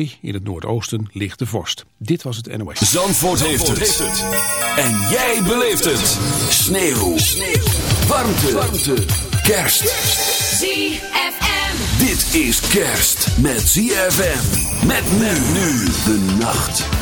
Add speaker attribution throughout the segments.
Speaker 1: In het noordoosten ligt de vorst. Dit was het NOS.
Speaker 2: Zandvoort, heeft, het. En jij beleeft het. Sneeuw. Sneeuw. Warmte. Warmte. Kerst.
Speaker 3: ZFM.
Speaker 2: Dit is kerst met ZFM. Met men nu de nacht.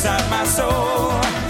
Speaker 4: inside my soul.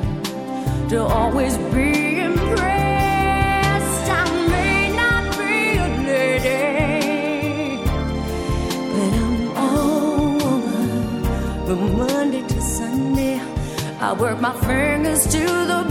Speaker 5: to always be impressed. I may not be a lady, but I'm all woman from Monday to Sunday. I work my fingers to the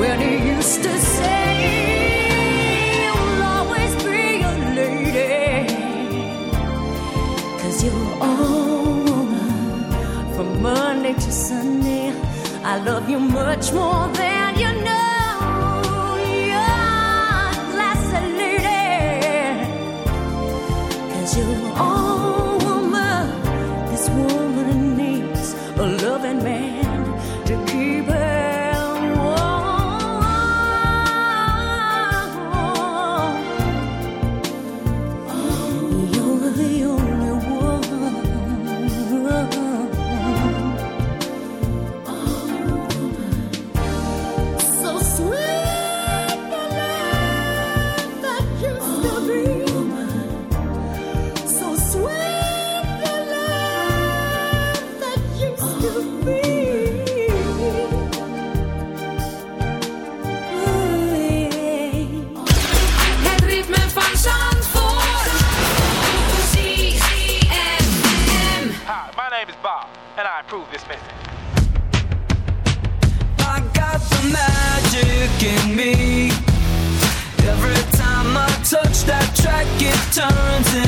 Speaker 5: when he used to say, You'll always be a lady. Cause you're all woman from Monday to Sunday. I love you much more than
Speaker 6: turns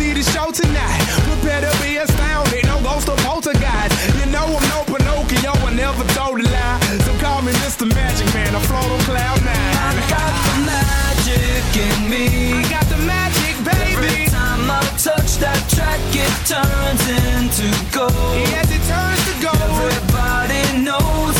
Speaker 7: see the show tonight. Prepare to be astounded, no ghost or poltergeist. You know I'm no Pinocchio, I never told a lie. So call me Mr. Magic Man, I float on cloud nine.
Speaker 6: I got the magic in me.
Speaker 7: I got the magic, baby.
Speaker 6: Every time I touch that track, it
Speaker 8: turns into gold.
Speaker 7: Yes, it turns to gold.
Speaker 8: Everybody knows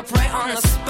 Speaker 3: up right on the spot.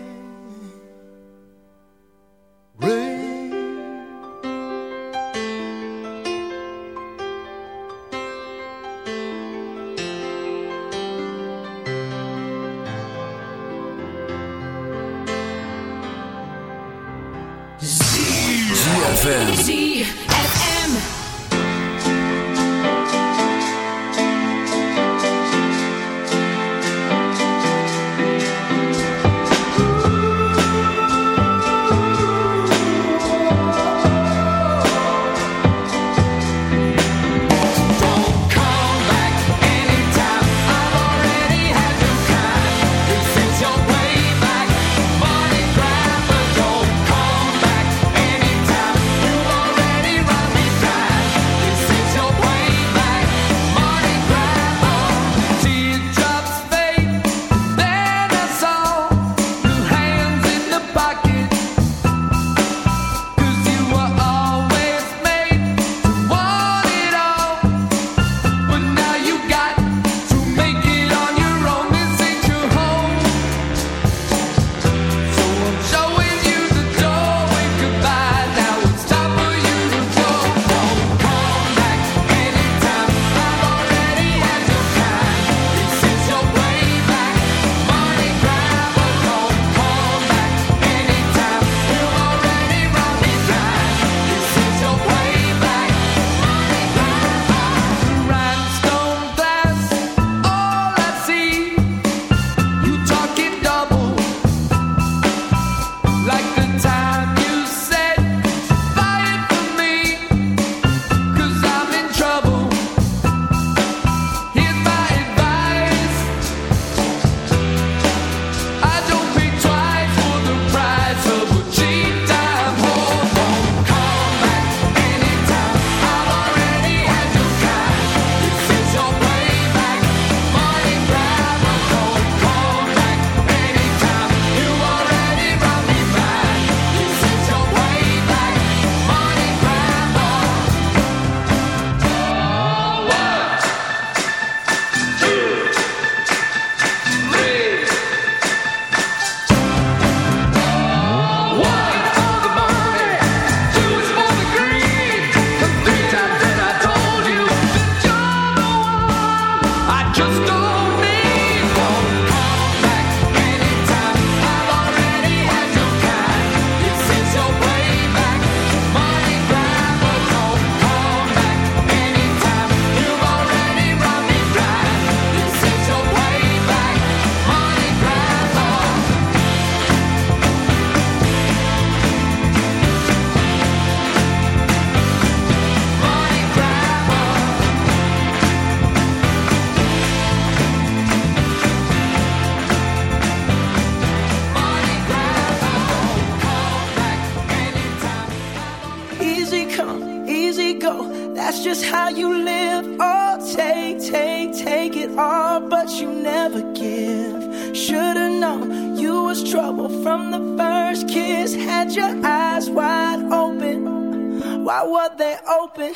Speaker 6: trouble from the first kiss. Had your eyes wide open. Why were they open?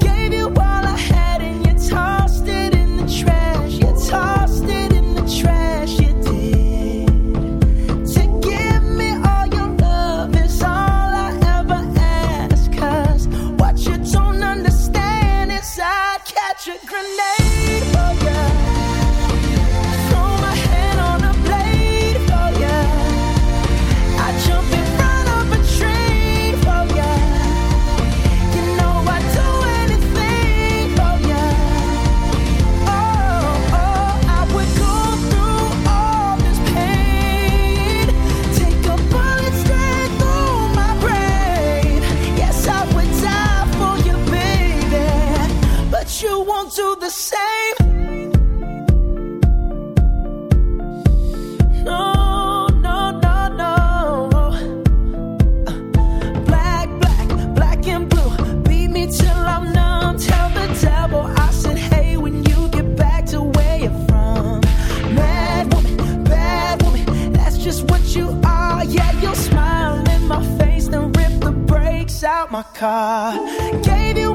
Speaker 6: Gave you car. Gave you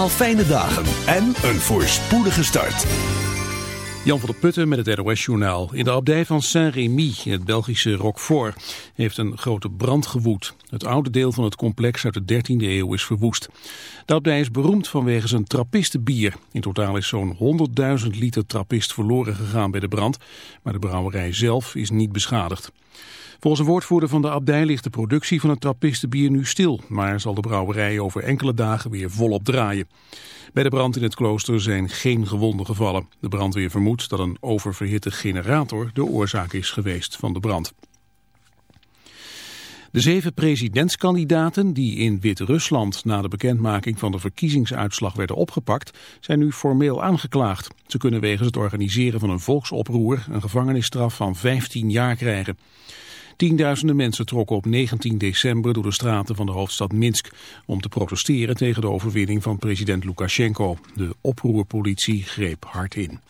Speaker 1: Allemaal fijne dagen en een voorspoedige start. Jan van der Putten met het NOS-journaal. In de abdij van Saint-Rémy, in het Belgische Roquefort, heeft een grote brand gewoed. Het oude deel van het complex uit de 13e eeuw is verwoest. De abdij is beroemd vanwege zijn trappistenbier. In totaal is zo'n 100.000 liter trappist verloren gegaan bij de brand, maar de brouwerij zelf is niet beschadigd. Volgens een woordvoerder van de abdij ligt de productie van het trappistenbier nu stil, maar zal de brouwerij over enkele dagen weer volop draaien. Bij de brand in het klooster zijn geen gewonden gevallen. De brandweer vermoedt dat een oververhitte generator de oorzaak is geweest van de brand. De zeven presidentskandidaten die in Wit-Rusland na de bekendmaking van de verkiezingsuitslag werden opgepakt, zijn nu formeel aangeklaagd. Ze kunnen wegens het organiseren van een volksoproer een gevangenisstraf van 15 jaar krijgen. Tienduizenden mensen trokken op 19 december door de straten van de hoofdstad Minsk om te protesteren tegen de overwinning van president Lukashenko. De oproerpolitie greep hard in.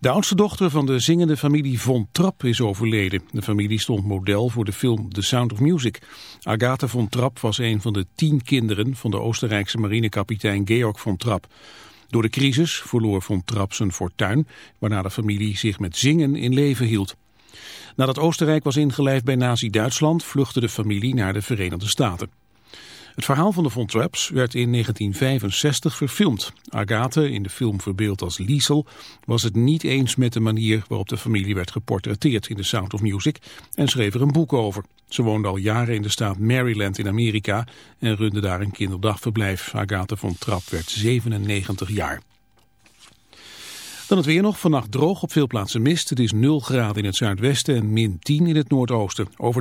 Speaker 1: De oudste dochter van de zingende familie Von Trapp is overleden. De familie stond model voor de film The Sound of Music. Agatha von Trapp was een van de tien kinderen van de Oostenrijkse marinekapitein Georg von Trapp. Door de crisis verloor von Trapp zijn fortuin, waarna de familie zich met zingen in leven hield. Nadat Oostenrijk was ingelijfd bij Nazi-Duitsland vluchtte de familie naar de Verenigde Staten. Het verhaal van de Von Trapps werd in 1965 verfilmd. Agathe, in de film verbeeld als Liesel, was het niet eens met de manier waarop de familie werd geportretteerd in The Sound of Music en schreef er een boek over. Ze woonde al jaren in de staat Maryland in Amerika en runde daar een kinderdagverblijf. Agathe von Trapp werd 97 jaar. Dan het weer nog. Vannacht droog, op veel plaatsen mist. Het is 0 graden in het zuidwesten en min 10 in het noordoosten. Overdag